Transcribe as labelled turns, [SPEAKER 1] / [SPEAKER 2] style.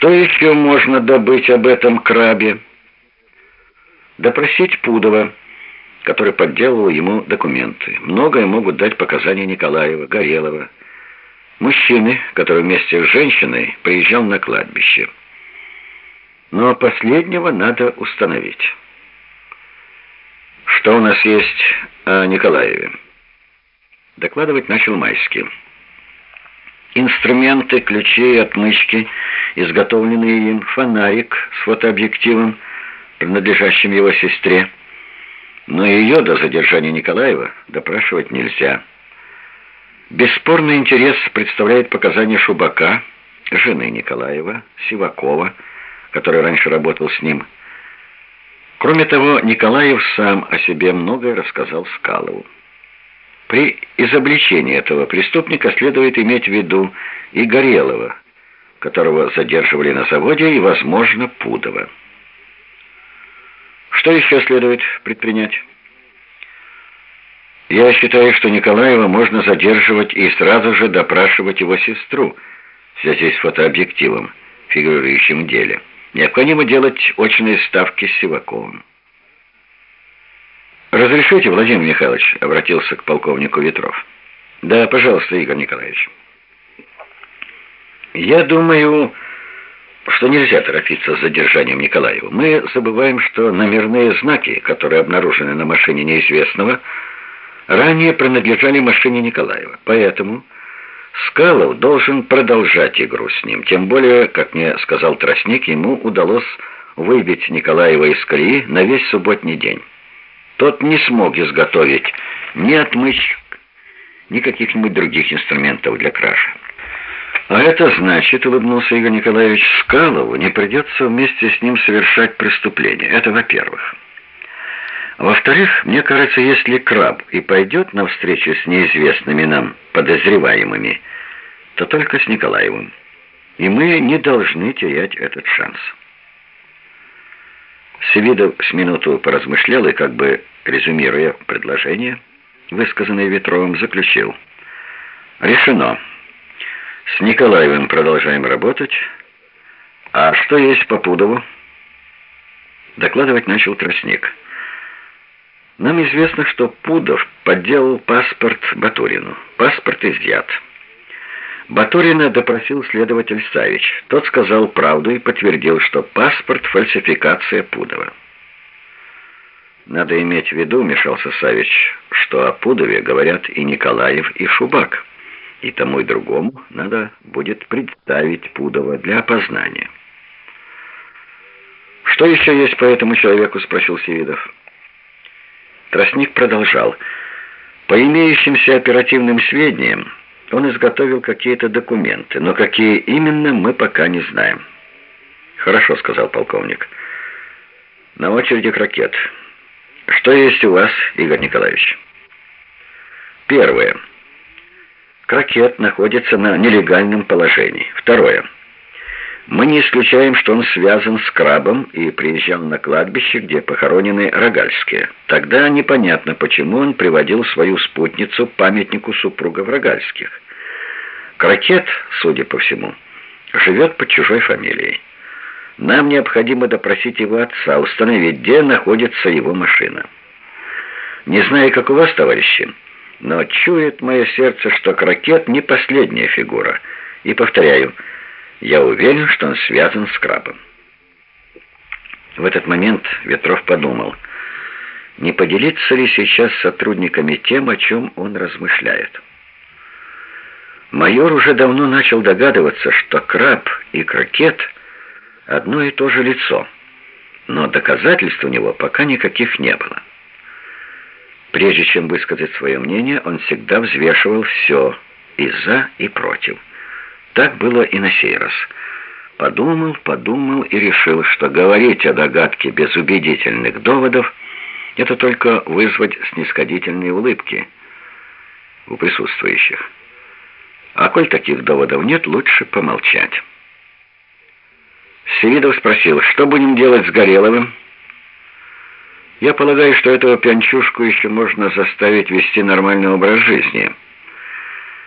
[SPEAKER 1] Что еще можно добыть об этом крабе? Допросить Пудова, который подделывал ему документы. Многое могут дать показания Николаева, Горелова. Мужчины, который вместе с женщиной приезжал на кладбище. Но последнего надо установить. Что у нас есть о Николаеве? Докладывать начал Майский. Инструменты, ключи и отмычки, изготовленные им, фонарик с фотообъективом, принадлежащим его сестре. Но ее до задержания Николаева допрашивать нельзя. Бесспорный интерес представляет показания Шубака, жены Николаева, Сивакова, который раньше работал с ним. Кроме того, Николаев сам о себе многое рассказал Скалову. При изобличении этого преступника следует иметь в виду и Горелого, которого задерживали на заводе, и, возможно, Пудова. Что еще следует предпринять? Я считаю, что Николаева можно задерживать и сразу же допрашивать его сестру в связи с фотообъективом, фигурирующим в деле. Необходимо делать очные ставки с Сиваковым. «Разрешите, Владимир Михайлович?» — обратился к полковнику Ветров. «Да, пожалуйста, Игорь Николаевич». «Я думаю, что нельзя торопиться с задержанием Николаева. Мы забываем, что номерные знаки, которые обнаружены на машине неизвестного, ранее принадлежали машине Николаева. Поэтому Скалов должен продолжать игру с ним. Тем более, как мне сказал Тростник, ему удалось выбить Николаева из колеи на весь субботний день». Тот не смог изготовить ни отмычек, ни каких-нибудь других инструментов для кражи. А это значит, улыбнулся Игорь Николаевич, Скалову не придется вместе с ним совершать преступление. Это во-первых. Во-вторых, мне кажется, если краб и пойдет на встречу с неизвестными нам подозреваемыми, то только с Николаевым. И мы не должны терять этот шанс. Севидов с минуту поразмышлял и, как бы резюмируя предложение, высказанное Ветровым, заключил. «Решено. С Николаевым продолжаем работать. А что есть по Пудову?» Докладывать начал Тростник. «Нам известно, что Пудов подделал паспорт Батурину. Паспорт изъят». Батурина допросил следователь Савич. Тот сказал правду и подтвердил, что паспорт — фальсификация Пудова. «Надо иметь в виду, — мешался Савич, — что о Пудове говорят и Николаев, и Шубак, и тому и другому надо будет представить Пудова для опознания». «Что еще есть по этому человеку?» — спросил Севидов. Тростник продолжал. «По имеющимся оперативным сведениям, он изготовил какие-то документы, но какие именно, мы пока не знаем. «Хорошо», — сказал полковник. «На очереди крокет. Что есть у вас, Игорь Николаевич?» Первое. Крокет находится на нелегальном положении. Второе. Мы не исключаем, что он связан с крабом и приезжал на кладбище, где похоронены Рогальские. Тогда непонятно, почему он приводил свою спутницу памятнику супругов Рогальских. Крокет, судя по всему, живет под чужой фамилией. Нам необходимо допросить его отца, установить, где находится его машина. Не знаю, как у вас, товарищи, но чует мое сердце, что Крокет не последняя фигура. И повторяю, я уверен, что он связан с крабом. В этот момент Ветров подумал, не поделиться ли сейчас с сотрудниками тем, о чем он размышляет. Майор уже давно начал догадываться, что краб и крокет — одно и то же лицо, но доказательств у него пока никаких не было. Прежде чем высказать свое мнение, он всегда взвешивал все и за, и против. Так было и на сей раз. Подумал, подумал и решил, что говорить о догадке без убедительных доводов — это только вызвать снисходительные улыбки у присутствующих. А коль таких доводов нет, лучше помолчать. Севидов спросил, что будем делать с Гореловым? Я полагаю, что этого пьянчушку еще можно заставить вести нормальный образ жизни —